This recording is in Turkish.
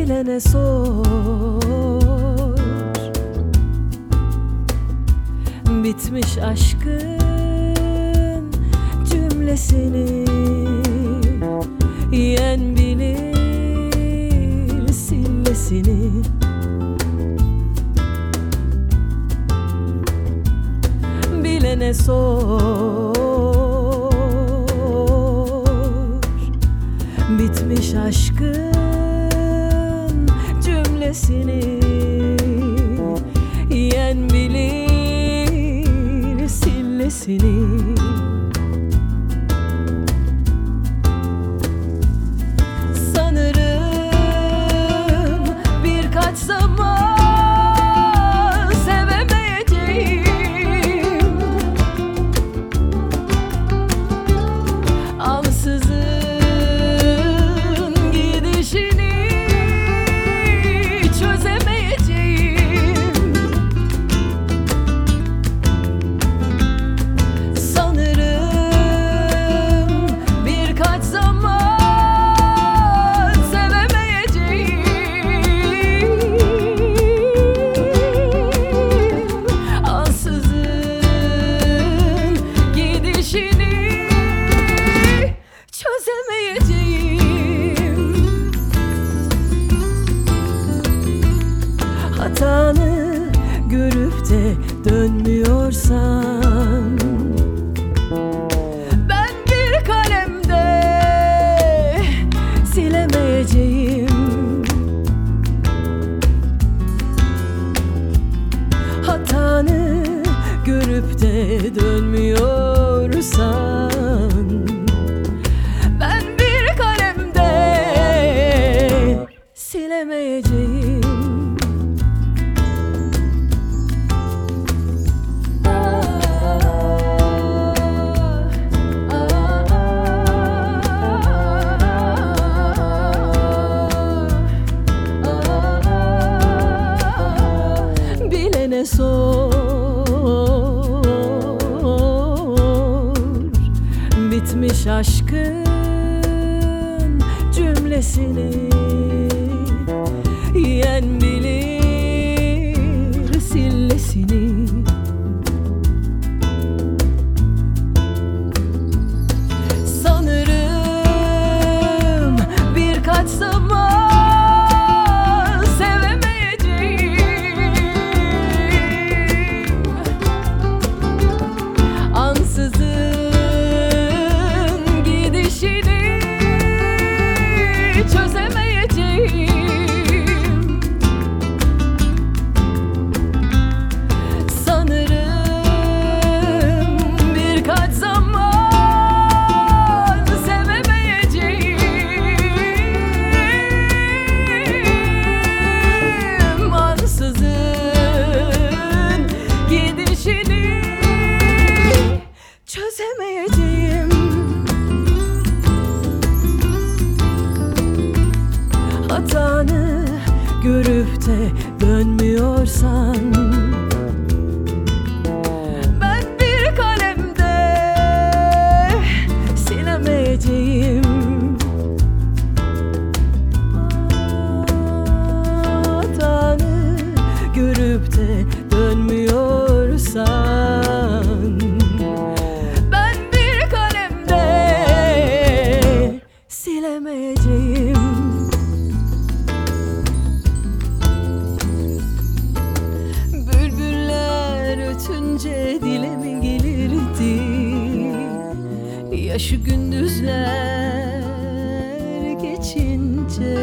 bilene sor. Bitmiş aşkın cümlesini Yiyen bilir sillesini. Bilene sor. Bitmiş aşkın cümlesini Yiyen bilir sillesini Hatanı görüp de dönmüyorsan. Ben bir kalemde silemeyeceğim. Hatanı görüp de dönmüyorsan Sor. Bitmiş aşkın cümlesini Yiyen bilir sillesini Hatanı görüp de dönmüyorsan Ötünce dile mi gelirdi? Ya şu gündüzler geçince